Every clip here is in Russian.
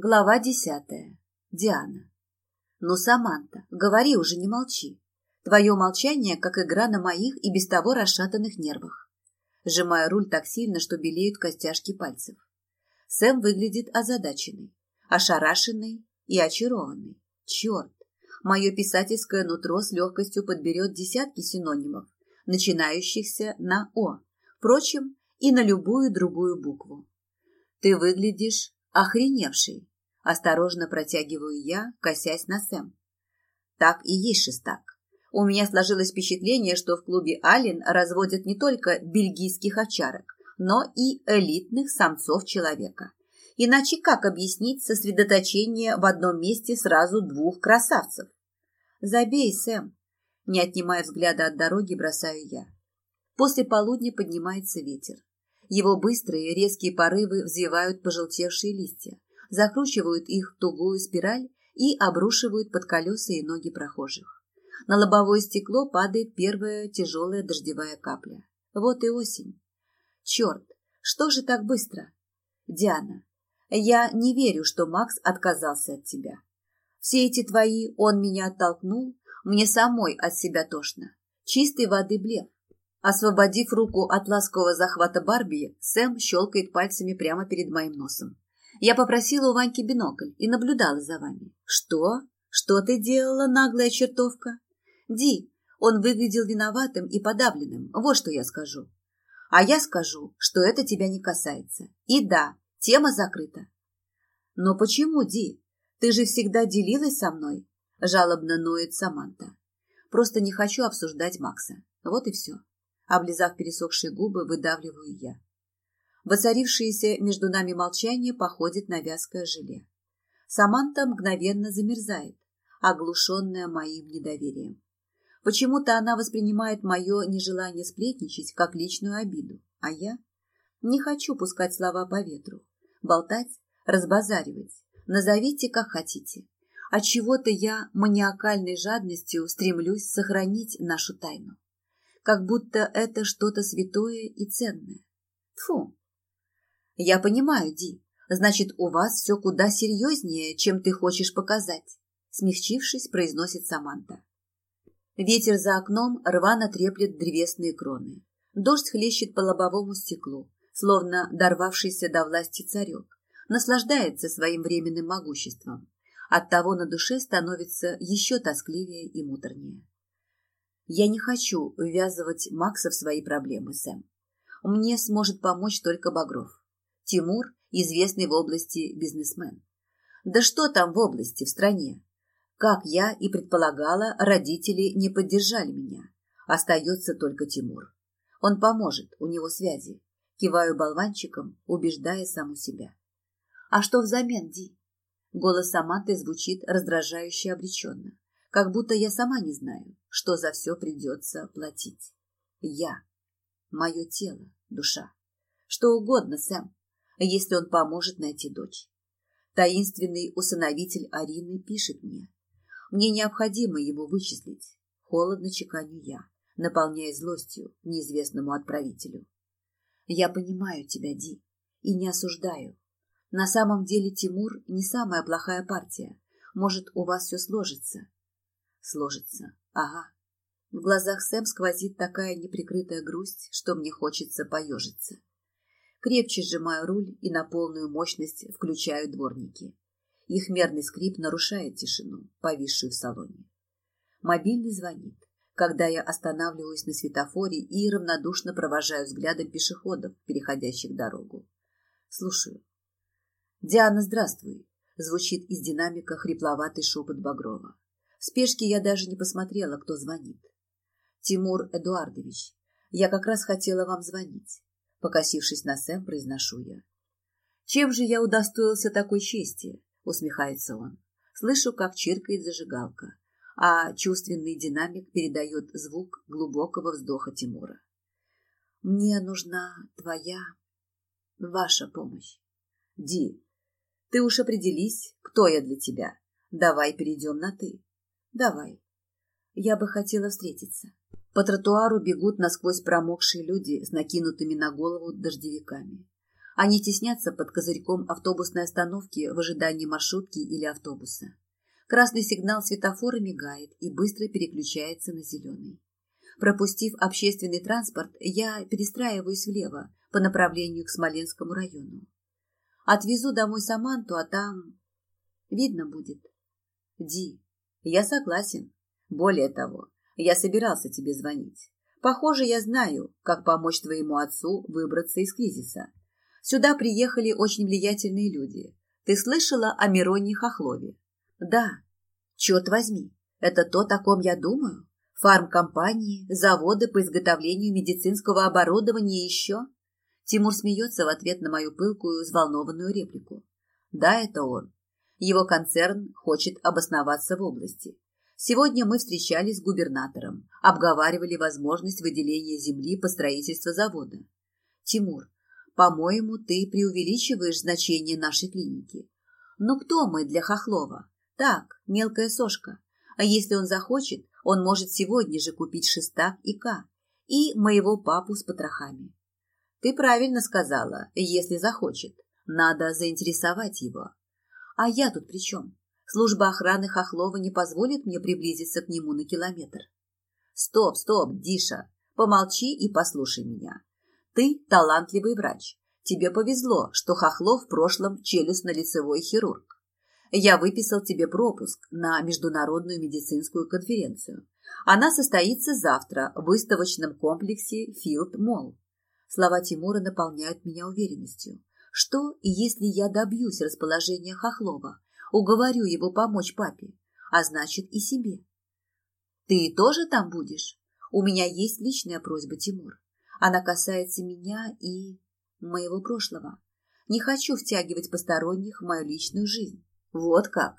Глава десятая. Диана. Ну, Саманта, говори уже, не молчи. Твое молчание, как игра на моих и без того расшатанных нервах. Сжимаю руль так сильно, что белеют костяшки пальцев. Сэм выглядит озадаченный, ошарашенный и очарованный. Черт, мое писательское нутро с легкостью подберет десятки синонимов, начинающихся на «о», впрочем, и на любую другую букву. Ты выглядишь охреневший. Осторожно протягиваю я, косясь на Сэм. Так и есть шестак. У меня сложилось впечатление, что в клубе Ален разводят не только бельгийских овчарок, но и элитных самцов человека. Иначе как объяснить сосредоточение в одном месте сразу двух красавцев? Забей, Сэм. Не отнимая взгляда от дороги, бросаю я. После полудня поднимается ветер. Его быстрые резкие порывы взвивают пожелтевшие листья, закручивают их в тугую спираль и обрушивают под колеса и ноги прохожих. На лобовое стекло падает первая тяжелая дождевая капля. Вот и осень. Черт, что же так быстро? Диана, я не верю, что Макс отказался от тебя. Все эти твои «он меня оттолкнул» мне самой от себя тошно. Чистой воды блеф. Освободив руку от ласкового захвата Барби, Сэм щелкает пальцами прямо перед моим носом. Я попросила у Ваньки бинокль и наблюдала за вами. Что? Что ты делала, наглая чертовка? Ди, он выглядел виноватым и подавленным, вот что я скажу. А я скажу, что это тебя не касается. И да, тема закрыта. Но почему, Ди? Ты же всегда делилась со мной, жалобно ноет Саманта. Просто не хочу обсуждать Макса. Вот и все. Облизав пересохшие губы, выдавливаю я. Воцарившееся между нами молчание походит на вязкое желе. Саманта мгновенно замерзает, оглушенная моим недоверием. Почему-то она воспринимает мое нежелание сплетничать как личную обиду, а я не хочу пускать слова по ветру, болтать, разбазаривать, назовите как хотите. От чего-то я маниакальной жадностью стремлюсь сохранить нашу тайну как будто это что-то святое и ценное. Фу. Я понимаю, Ди. Значит, у вас все куда серьезнее, чем ты хочешь показать. Смягчившись, произносит Саманта. Ветер за окном рвано треплет древесные кроны. Дождь хлещет по лобовому стеклу, словно дорвавшийся до власти царек. Наслаждается своим временным могуществом. Оттого на душе становится еще тоскливее и муторнее. Я не хочу ввязывать Макса в свои проблемы, Сэм. Мне сможет помочь только Багров. Тимур – известный в области бизнесмен. Да что там в области, в стране? Как я и предполагала, родители не поддержали меня. Остается только Тимур. Он поможет, у него связи. Киваю болванчиком, убеждая саму себя. А что взамен, Ди? Голос Саманты звучит раздражающе обреченно как будто я сама не знаю, что за все придется платить. Я, мое тело, душа, что угодно, Сэм, если он поможет найти дочь. Таинственный усыновитель Арины пишет мне. Мне необходимо его вычислить. Холодно чеканю я, наполняя злостью неизвестному отправителю. Я понимаю тебя, Ди, и не осуждаю. На самом деле Тимур не самая плохая партия. Может, у вас все сложится, Сложится. Ага. В глазах Сэм сквозит такая неприкрытая грусть, что мне хочется поежиться. Крепче сжимаю руль и на полную мощность включаю дворники. Их мерный скрип нарушает тишину, повисшую в салоне. Мобильный звонит, когда я останавливаюсь на светофоре и равнодушно провожаю взглядом пешеходов, переходящих дорогу. Слушаю. «Диана, здравствуй!» — звучит из динамика хрипловатый шепот Багрова. В спешке я даже не посмотрела, кто звонит. Тимур Эдуардович, я как раз хотела вам звонить. Покосившись на Сэм, произношу я. Чем же я удостоился такой чести? Усмехается он. Слышу, как чиркает зажигалка, а чувственный динамик передает звук глубокого вздоха Тимура. Мне нужна твоя, ваша помощь. Ди, ты уж определись, кто я для тебя. Давай перейдем на «ты». Давай. Я бы хотела встретиться. По тротуару бегут насквозь промокшие люди с накинутыми на голову дождевиками. Они теснятся под козырьком автобусной остановки в ожидании маршрутки или автобуса. Красный сигнал светофора мигает и быстро переключается на зеленый. Пропустив общественный транспорт, я перестраиваюсь влево по направлению к Смоленскому району. Отвезу домой Саманту, а там... Видно будет. Ди, я согласен. Более того, я собирался тебе звонить. Похоже, я знаю, как помочь твоему отцу выбраться из кризиса. Сюда приехали очень влиятельные люди. Ты слышала о Мироне Хохлове? Да. Черт возьми, это то, о ком я думаю? Фармкомпании, заводы по изготовлению медицинского оборудования и еще? Тимур смеется в ответ на мою пылкую, взволнованную реплику. Да, это он. Его концерн хочет обосноваться в области. Сегодня мы встречались с губернатором, обговаривали возможность выделения земли по строительству завода. Тимур, по-моему, ты преувеличиваешь значение нашей клиники. Но кто мы для Хохлова? Так, мелкая сошка. А если он захочет, он может сегодня же купить шестак и К, и моего папу с потрохами. Ты правильно сказала, если захочет. Надо заинтересовать его. А я тут при чем? Служба охраны Хохлова не позволит мне приблизиться к нему на километр. Стоп, стоп, Диша, помолчи и послушай меня. Ты талантливый врач. Тебе повезло, что Хохлов в прошлом челюстно-лицевой хирург. Я выписал тебе пропуск на международную медицинскую конференцию. Она состоится завтра в выставочном комплексе Field Mall. Слова Тимура наполняют меня уверенностью. Что, если я добьюсь расположения Хохлова, уговорю его помочь папе, а значит и себе. Ты тоже там будешь? У меня есть личная просьба, Тимур. Она касается меня и моего прошлого. Не хочу втягивать посторонних в мою личную жизнь. Вот как?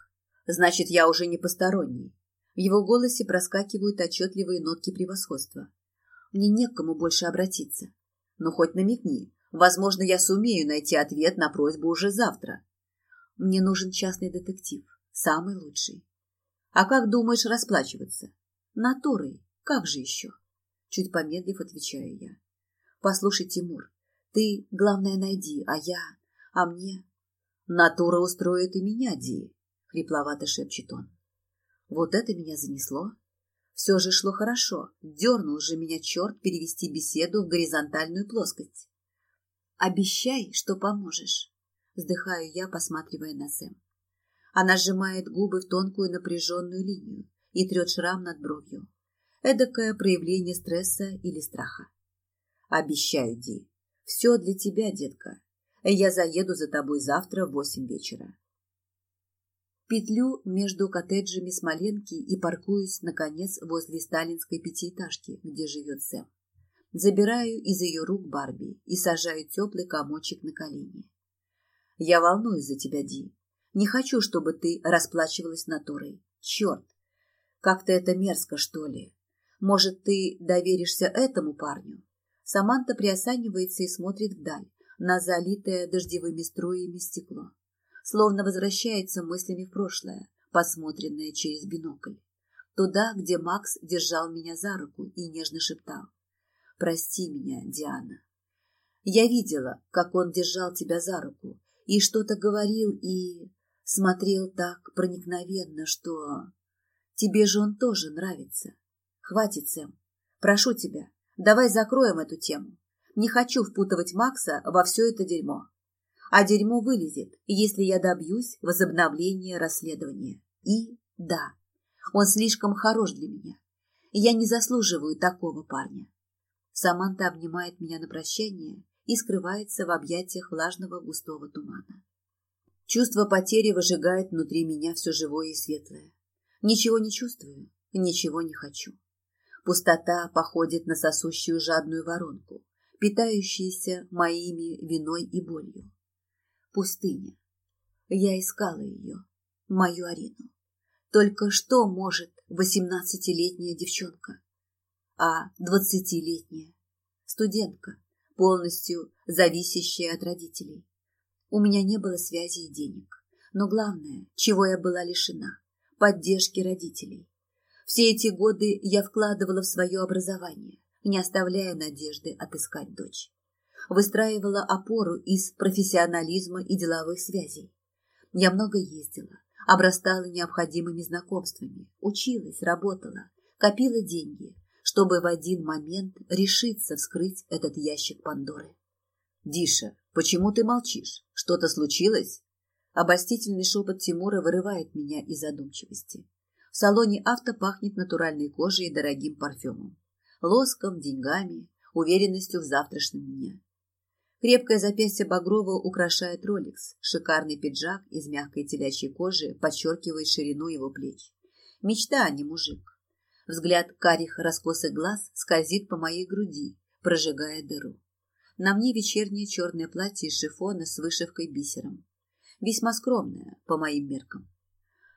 Значит, я уже не посторонний. В его голосе проскакивают отчетливые нотки превосходства. Мне не к кому больше обратиться. Но хоть намекни. Возможно, я сумею найти ответ на просьбу уже завтра. Мне нужен частный детектив, самый лучший. А как думаешь расплачиваться? Натурой, как же еще? Чуть помедлив, отвечаю я. Послушай, Тимур, ты, главное, найди, а я... А мне... Натура устроит и меня, Ди, хрипловато шепчет он. Вот это меня занесло. Все же шло хорошо. Дернул же меня черт перевести беседу в горизонтальную плоскость. Обещай, что поможешь. Вздыхаю я, посматривая на Сэм. Она сжимает губы в тонкую напряженную линию и трет шрам над бровью. Эдакое проявление стресса или страха. Обещаю, Ди, все для тебя, детка. Я заеду за тобой завтра в восемь вечера. Петлю между коттеджами Смоленки и паркуюсь, наконец, возле сталинской пятиэтажки, где живет Сэм. Забираю из ее рук Барби и сажаю теплый комочек на колени. Я волнуюсь за тебя, Ди. Не хочу, чтобы ты расплачивалась натурой. Черт! Как-то это мерзко, что ли. Может, ты доверишься этому парню? Саманта приосанивается и смотрит вдаль, на залитое дождевыми струями стекло. Словно возвращается мыслями в прошлое, посмотренное через бинокль. Туда, где Макс держал меня за руку и нежно шептал. «Прости меня, Диана». Я видела, как он держал тебя за руку, и что-то говорил и смотрел так проникновенно, что... Тебе же он тоже нравится. Хватит, Сэм. Прошу тебя, давай закроем эту тему. Не хочу впутывать Макса во все это дерьмо. А дерьмо вылезет, если я добьюсь возобновления расследования. И да, он слишком хорош для меня. Я не заслуживаю такого парня. Саманта обнимает меня на прощание и скрывается в объятиях влажного густого тумана. Чувство потери выжигает внутри меня все живое и светлое. Ничего не чувствую, ничего не хочу. Пустота походит на сосущую жадную воронку, питающуюся моими виной и болью. Пустыня. Я искала ее, мою Арину. Только что может восемнадцатилетняя девчонка, а двадцатилетняя студентка, полностью зависящая от родителей. У меня не было связи и денег. Но главное, чего я была лишена – поддержки родителей. Все эти годы я вкладывала в свое образование, не оставляя надежды отыскать дочь. выстраивала опору из профессионализма и деловых связей. Я много ездила, обрастала необходимыми знакомствами, училась, работала, копила деньги, чтобы в один момент решиться вскрыть этот ящик Пандоры. «Диша, почему ты молчишь? Что-то случилось?» Обольстительный шепот Тимура вырывает меня из задумчивости. В салоне авто пахнет натуральной кожей и дорогим парфюмом. Лоском, деньгами, уверенностью в завтрашнем дне. Крепкое запястье Багрова украшает роликс. Шикарный пиджак из мягкой телячьей кожи подчеркивает ширину его плеч. Мечта, а не мужик. Взгляд карих раскосых глаз скользит по моей груди, прожигая дыру. На мне вечернее черное платье из шифона с вышивкой бисером. Весьма скромное, по моим меркам.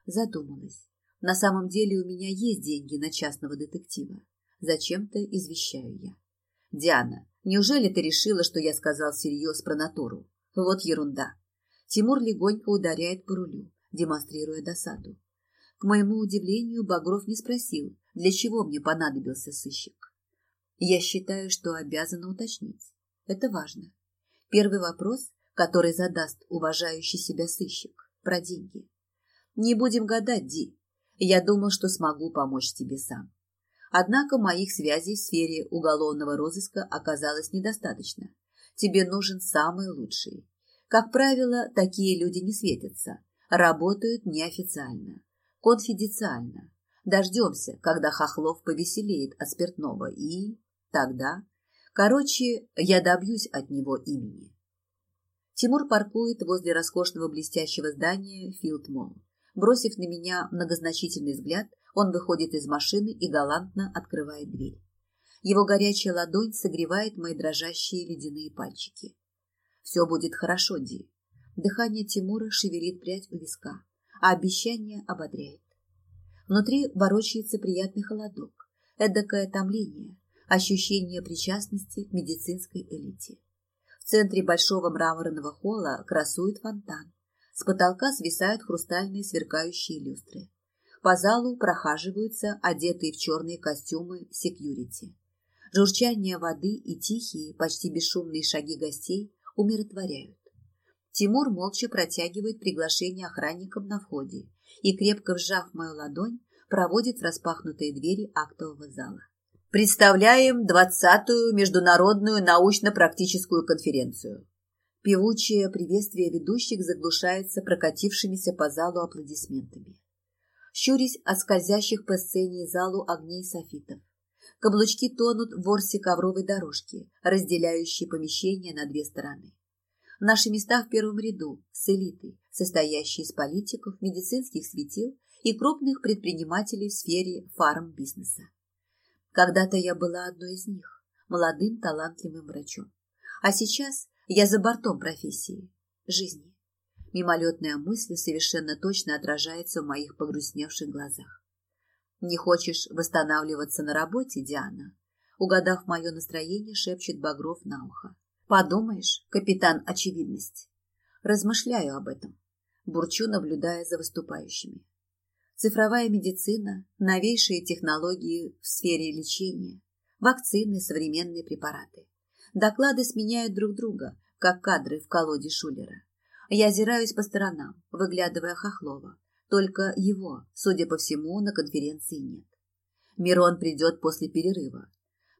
Задумалась. На самом деле у меня есть деньги на частного детектива. Зачем-то извещаю я. Диана, Неужели ты решила, что я сказал всерьез про натуру? Вот ерунда. Тимур легонько ударяет по рулю, демонстрируя досаду. К моему удивлению, Багров не спросил, для чего мне понадобился сыщик. Я считаю, что обязана уточнить. Это важно. Первый вопрос, который задаст уважающий себя сыщик, про деньги. Не будем гадать, Ди. Я думал, что смогу помочь тебе сам. Однако моих связей в сфере уголовного розыска оказалось недостаточно. Тебе нужен самый лучший. Как правило, такие люди не светятся, работают неофициально, конфиденциально. Дождемся, когда Хохлов повеселеет от спиртного, и тогда... Короче, я добьюсь от него имени. Тимур паркует возле роскошного блестящего здания Филдмолл. Бросив на меня многозначительный взгляд, он выходит из машины и галантно открывает дверь. Его горячая ладонь согревает мои дрожащие ледяные пальчики. Все будет хорошо, Ди. Дыхание Тимура шевелит прядь у виска, а обещание ободряет. Внутри ворочается приятный холодок, эдакое томление, ощущение причастности к медицинской элите. В центре большого мраморного холла красует фонтан. С потолка свисают хрустальные сверкающие люстры. По залу прохаживаются одетые в черные костюмы секьюрити. Журчание воды и тихие, почти бесшумные шаги гостей умиротворяют. Тимур молча протягивает приглашение охранникам на входе и, крепко вжав мою ладонь, проводит в распахнутые двери актового зала. Представляем двадцатую международную научно-практическую конференцию. Певучее приветствие ведущих заглушается прокатившимися по залу аплодисментами щурясь от скользящих по сцене и залу огней софитов. Каблучки тонут в ворсе ковровой дорожки, разделяющей помещение на две стороны. Наши места в первом ряду с элитой, состоящей из политиков, медицинских светил и крупных предпринимателей в сфере фарм-бизнеса. Когда-то я была одной из них, молодым талантливым врачом. А сейчас я за бортом профессии, жизни. Мимолетная мысль совершенно точно отражается в моих погрустневших глазах. «Не хочешь восстанавливаться на работе, Диана?» Угадав мое настроение, шепчет Багров на ухо. «Подумаешь, капитан очевидность». Размышляю об этом. Бурчу, наблюдая за выступающими. Цифровая медицина, новейшие технологии в сфере лечения, вакцины, современные препараты. Доклады сменяют друг друга, как кадры в колоде Шулера. Я озираюсь по сторонам, выглядывая Хохлова. Только его, судя по всему, на конференции нет. Мирон придет после перерыва.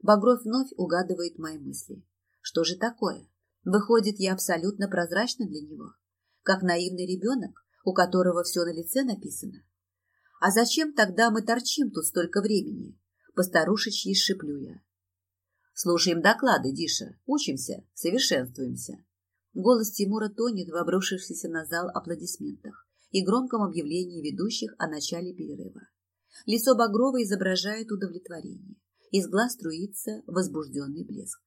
Багров вновь угадывает мои мысли. Что же такое? Выходит, я абсолютно прозрачна для него. Как наивный ребенок, у которого все на лице написано. А зачем тогда мы торчим тут столько времени? Постарушечьи шиплю я. Слушаем доклады, Диша. Учимся, совершенствуемся. Голос Тимура тонет в обрушившихся на зал аплодисментах и громком объявлении ведущих о начале перерыва. Лицо Багрова изображает удовлетворение. Из глаз струится возбужденный блеск.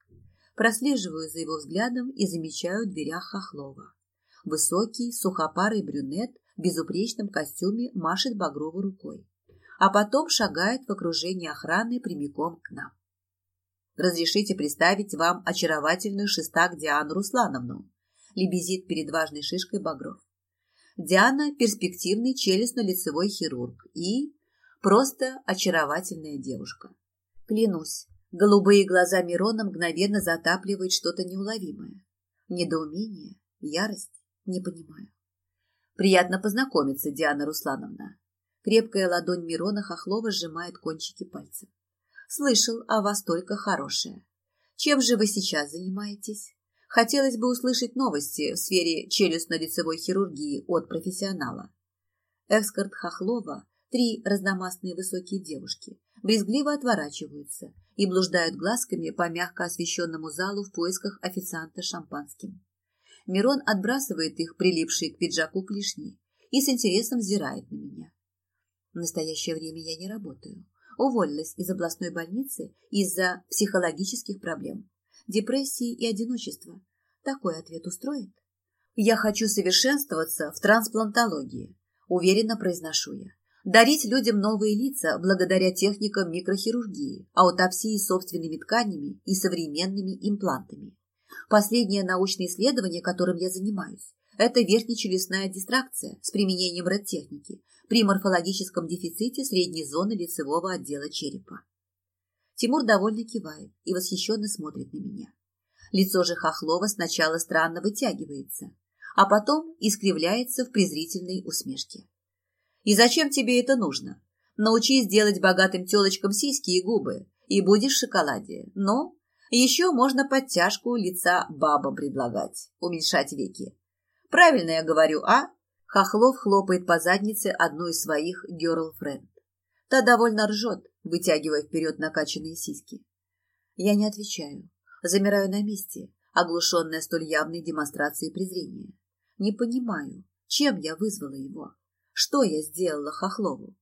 Прослеживаю за его взглядом и замечаю в дверях Хохлова. Высокий, сухопарый брюнет в безупречном костюме машет Багрову рукой, а потом шагает в окружении охраны прямиком к нам. «Разрешите представить вам очаровательную шестак Диану Руслановну», лебезит перед важной шишкой Багров. Диана – перспективный челюстно-лицевой хирург и просто очаровательная девушка. Клянусь, Голубые глаза Мирона мгновенно затапливает что-то неуловимое. Недоумение, ярость, не понимаю. Приятно познакомиться, Диана Руслановна. Крепкая ладонь Мирона Хохлова сжимает кончики пальцев. Слышал о вас только хорошее. Чем же вы сейчас занимаетесь? Хотелось бы услышать новости в сфере челюстно-лицевой хирургии от профессионала. Экскорт Хохлова, три разномастные высокие девушки, брезгливо отворачиваются и блуждают глазками по мягко освещенному залу в поисках официанта шампанским. Мирон отбрасывает их, прилипшие к пиджаку клешни, и с интересом взирает на меня. В настоящее время я не работаю. Уволилась из областной больницы из-за психологических проблем, депрессии и одиночества. Такой ответ устроит? Я хочу совершенствоваться в трансплантологии, уверенно произношу я. Дарить людям новые лица благодаря техникам микрохирургии, аутопсии собственными тканями и современными имплантами. Последнее научное исследование, которым я занимаюсь, это верхнечелюстная дистракция с применением редтехники при морфологическом дефиците средней зоны лицевого отдела черепа. Тимур довольно кивает и восхищенно смотрит на меня. Лицо же Хохлова сначала странно вытягивается, а потом искривляется в презрительной усмешке. «И зачем тебе это нужно? Научись делать богатым телочкам сиськи и губы, и будешь в шоколаде. Но еще можно подтяжку лица бабам предлагать, уменьшать веки. Правильно я говорю, а? Хохлов хлопает по заднице одну из своих герлфренд. Та довольно ржет, вытягивая вперед накачанные сиськи. Я не отвечаю, замираю на месте, оглушенная столь явной демонстрацией презрения. Не понимаю, чем я вызвала его, что я сделала Хохлову.